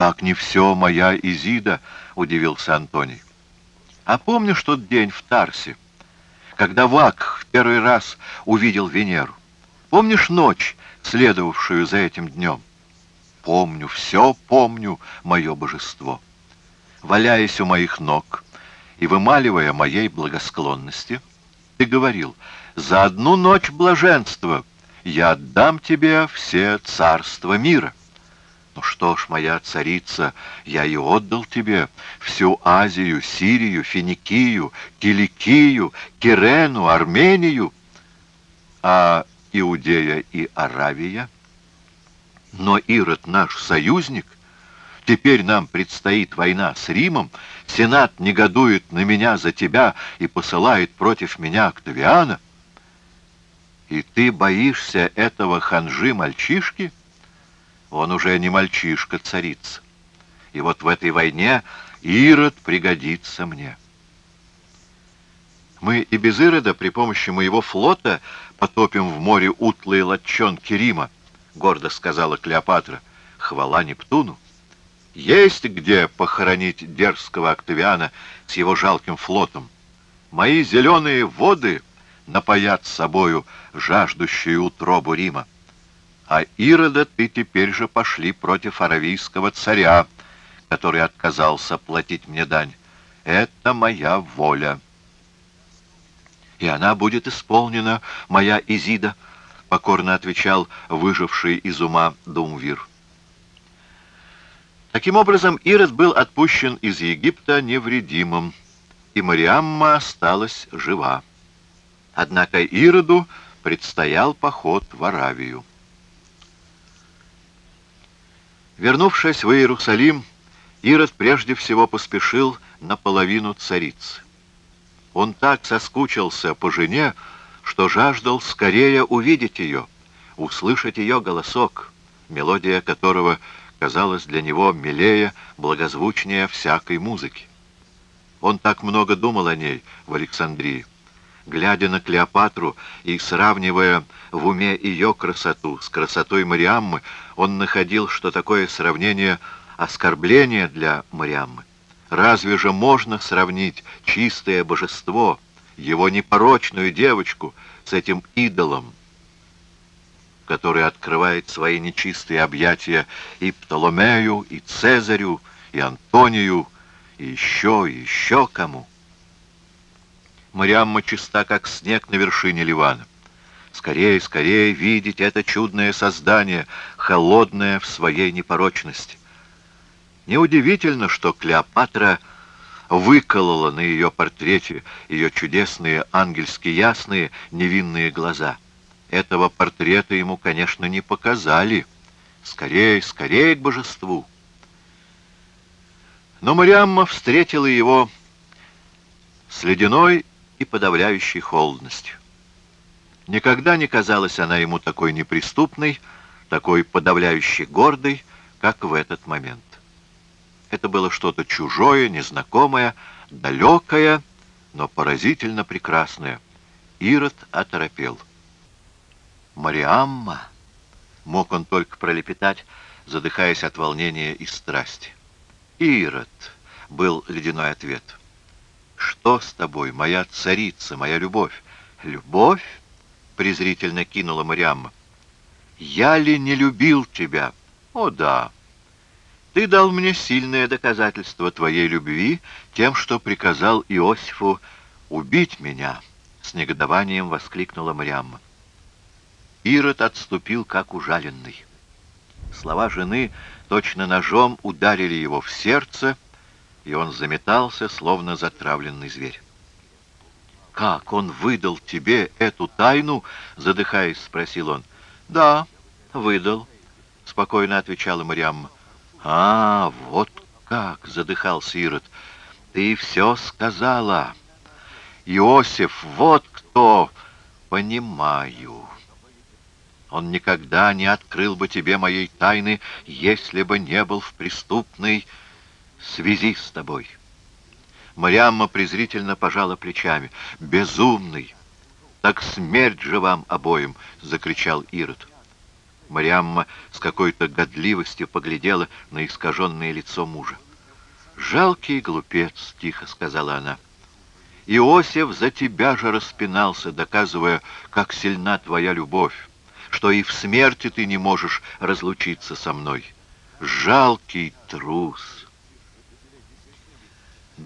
«Как не все, моя Изида!» — удивился Антоний. «А помнишь тот день в Тарсе, когда Вак в первый раз увидел Венеру? Помнишь ночь, следовавшую за этим днем?» «Помню, все помню, мое божество!» Валяясь у моих ног и вымаливая моей благосклонности, ты говорил, «За одну ночь блаженства я отдам тебе все царства мира». Ну что ж, моя царица, я и отдал тебе всю Азию, Сирию, Финикию, Киликию, Кирену, Армению, а Иудея и Аравия. Но Ирод наш союзник, теперь нам предстоит война с Римом, Сенат негодует на меня за тебя и посылает против меня Октавиана. И ты боишься этого ханжи-мальчишки? — он уже не мальчишка, царица. И вот в этой войне Ирод пригодится мне. Мы и без Ирода при помощи моего флота потопим в море утлые лодчонки Рима, гордо сказала Клеопатра. Хвала Нептуну! Есть где похоронить дерзкого Октавиана с его жалким флотом. Мои зеленые воды напоят собою жаждущую утробу Рима а Ирода ты теперь же пошли против аравийского царя, который отказался платить мне дань. Это моя воля. И она будет исполнена, моя Изида, — покорно отвечал выживший из ума Думвир. Таким образом, Ирод был отпущен из Египта невредимым, и Мариамма осталась жива. Однако Ироду предстоял поход в Аравию. Вернувшись в Иерусалим, Ирод прежде всего поспешил наполовину царицы. Он так соскучился по жене, что жаждал скорее увидеть ее, услышать ее голосок, мелодия которого казалась для него милее, благозвучнее всякой музыки. Он так много думал о ней в Александрии. Глядя на Клеопатру и сравнивая в уме ее красоту с красотой Мариаммы, он находил, что такое сравнение оскорбление для Мариаммы. Разве же можно сравнить чистое божество, его непорочную девочку, с этим идолом, который открывает свои нечистые объятия и Птоломею, и Цезарю, и Антонию, и еще, и еще кому? Мариамма чиста, как снег на вершине Ливана. Скорее, скорее видеть это чудное создание, холодное в своей непорочности. Неудивительно, что Клеопатра выколола на ее портрете ее чудесные, ангельски ясные, невинные глаза. Этого портрета ему, конечно, не показали. Скорее, скорее к божеству. Но Мариамма встретила его с ледяной и подавляющей холодностью. Никогда не казалась она ему такой неприступной, такой подавляющей гордой, как в этот момент. Это было что-то чужое, незнакомое, далекое, но поразительно прекрасное. Ирод оторопел. «Мариамма!» — мог он только пролепетать, задыхаясь от волнения и страсти. «Ирод!» — был ледяной ответ. «Что с тобой, моя царица, моя любовь?» «Любовь?» — презрительно кинула Мариамма. «Я ли не любил тебя?» «О, да. Ты дал мне сильное доказательство твоей любви тем, что приказал Иосифу убить меня», — с негодованием воскликнула Мариамма. Ирод отступил, как ужаленный. Слова жены точно ножом ударили его в сердце, — и он заметался, словно затравленный зверь. «Как он выдал тебе эту тайну?» — задыхаясь, спросил он. «Да, выдал», — спокойно отвечала Мариамма. «А, вот как!» — задыхался Ирод. «Ты все сказала. Иосиф, вот кто! Понимаю. Он никогда не открыл бы тебе моей тайны, если бы не был в преступной связи с тобой. Мариамма презрительно пожала плечами. «Безумный! Так смерть же вам обоим!» — закричал Ирод. Мариамма с какой-то годливостью поглядела на искаженное лицо мужа. «Жалкий глупец», — тихо сказала она. «Иосиф за тебя же распинался, доказывая, как сильна твоя любовь, что и в смерти ты не можешь разлучиться со мной. Жалкий трус!»